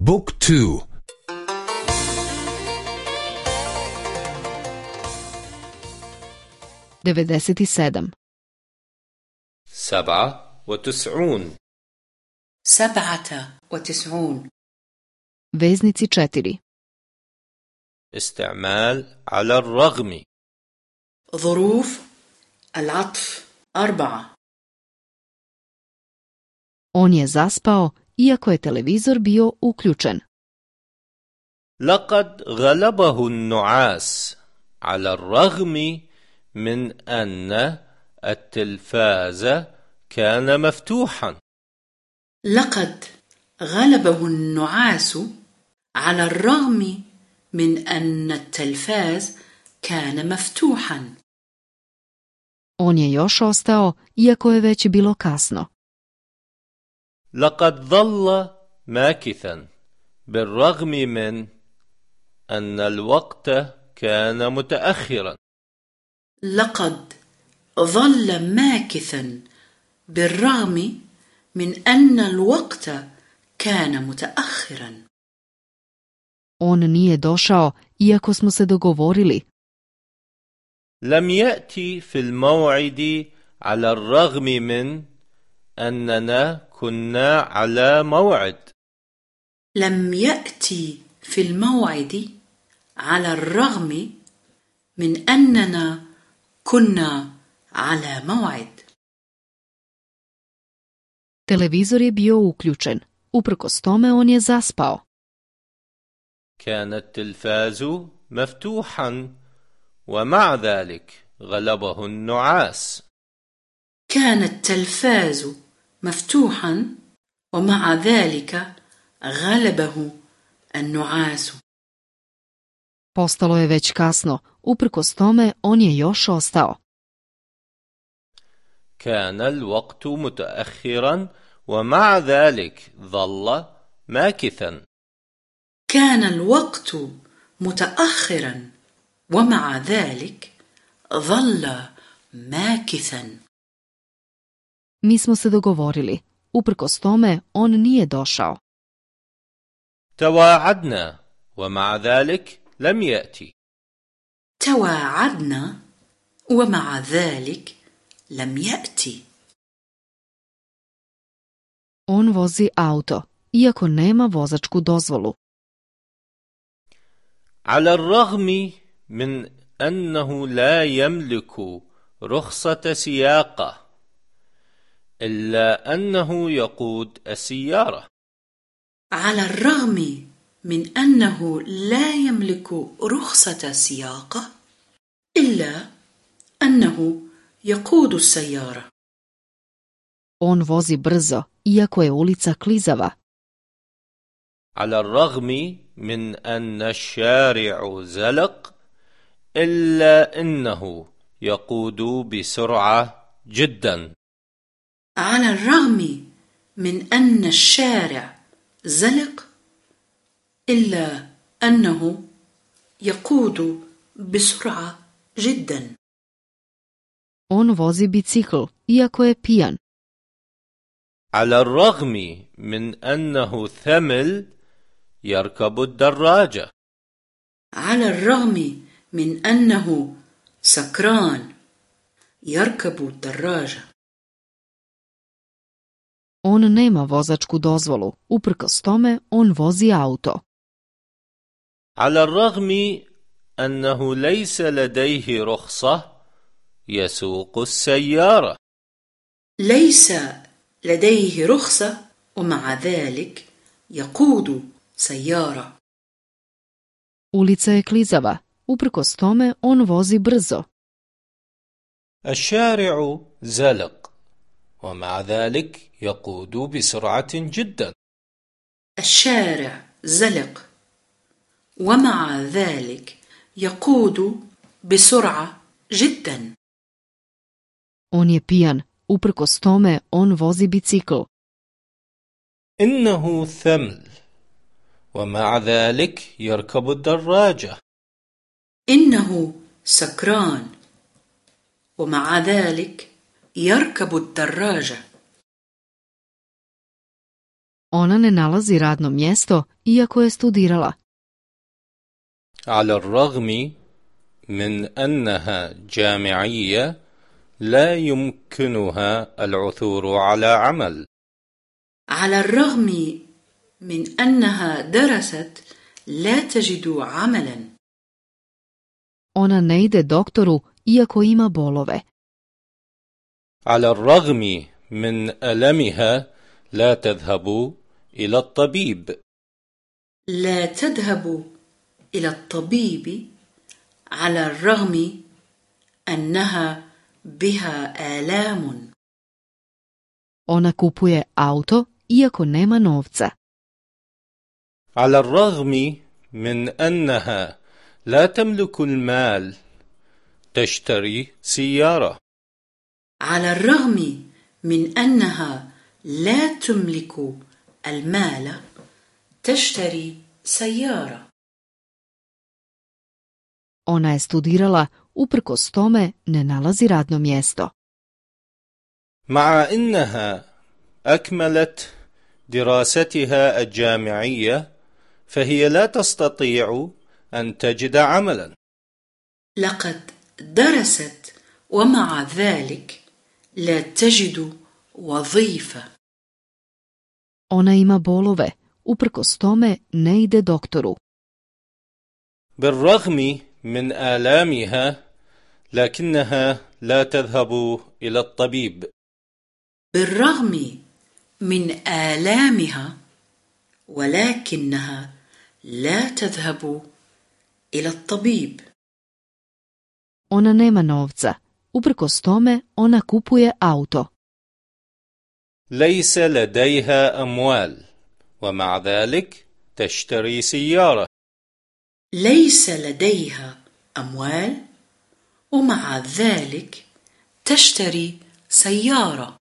بوك تو. devedeset سبعة وتسعون. سبعة وتسعون. veznici četiri استعمال على الرغم. ظروف العطف أربعة. On je zaspao, iako je televizor bio uključen. لقد غلبه النعاس على الرغم من أن التلفاز كان مفتوحا لقد غلبه النعاس على الرغم من أن التلفاز كان مفتوحا On je još ostao, iako je već bilo kasno. لقد ظل ماكثا بالرغم من أن الوقت كان متأخرا لقد ظل ماكثا بالرغم من أن الوقت كان متأخرا On nije došao, iako smo se dogovorili. لم يأتي في الموعد على الرغم من أننا كنا على موعد لم يأتي في الموعد على الرغم من أننا كنا على موعد Televizor je bio uključen. Uprkos tome on je zaspao. كان التلفاز مفتوحا ومع ذلك غلبه النعاس كان التلفاز مفتوحا ومع ذلك غلبه النعاس Postalo je već kasno. Uprkos tome on je još ostao. كان الوقت متأخرا ومع ذلك ظل ماكثا كان الوقت متأخرا ومع ذلك ظل ماكثا Mi smo se dogovorili. Uprkos tome on nije došao. تواعدنا ومع ذلك لم يأتي تواعدنا ومع ذلك لم يأتي On vozi auto, iako nema vozačku dozvolu. على الرغم من أنه لا يملك رخصة سياقة إلا أنه يقود السيارة. على الرغم من أنه لا يملك رخصة سياقة إلا أنه يقود السيارة. On vozi brzo, iako je ulica klizava. على الرغم من أن الشارع زلق إلا أنه يقود بسرعة جدا. على الرغم من أن الشارع زلق إلا أنه يقود بسرعة جدا. On vozi bicikl, iako je pijan. على الرغم من أنه ثمل يركب الدراجة. على الرغم من أنه سكران يركب الدراجة. On nema vozačku dozvolu. Uprkos tome on vozi auto. على الرغم أنه ليس لديه رخصة يسوق السيارة ليس لديه رخصة ومع ذلك يقود سيارة Ulica je klizava. Uprkos tome on vozi brzo. الشارع زلق ومع ذلك يقود بسرعة جدا الشارع زلق ومع ذلك يقود بسرعة جدا On je pijan. Uprkos tome on vozi bicikl. إنه ثمل ومع ذلك يركب الدراجة إنه سكران ومع ذلك يركب الدراجة Ona ne nalazi radno mjesto iako je studirala. على الرغم من أنها جامعية لا يمكنها العثور على عمل على الرغم من أنها درست لا تجد عملا Ona ne ide doktoru iako ima bolove. على الرغم من ألمها لا تذهب إلى الطبيب. لا تذهب إلى الطبيب على الرغم أنها بها آلام. Ona kupuje auto iako nema novca. على الرغم من أنها لا تملك المال تشتري سيارة. على الرغم من أنها لا تملك المال تشتري سيارة Ona je studirala, uprkos tome ne nalazi radno mjesto. مع أنها أكملت دراستها الجامعية فهي لا تستطيع أن تجد عملا لقد درست ومع ذلك لا تجد وظيفة. Ona ima bolove, uprkos tome ne ide doktoru. بالرغم من آلامها لكنها لا تذهب إلى الطبيب. بالرغم من آلامها ولكنها لا تذهب إلى الطبيب. Ona nema novca, uprkos tome ona kupuje auto. ليس لديها أموال ومع ذلك تشتري سيارة ليس لديها أموال ومع ذلك تشتري سيارة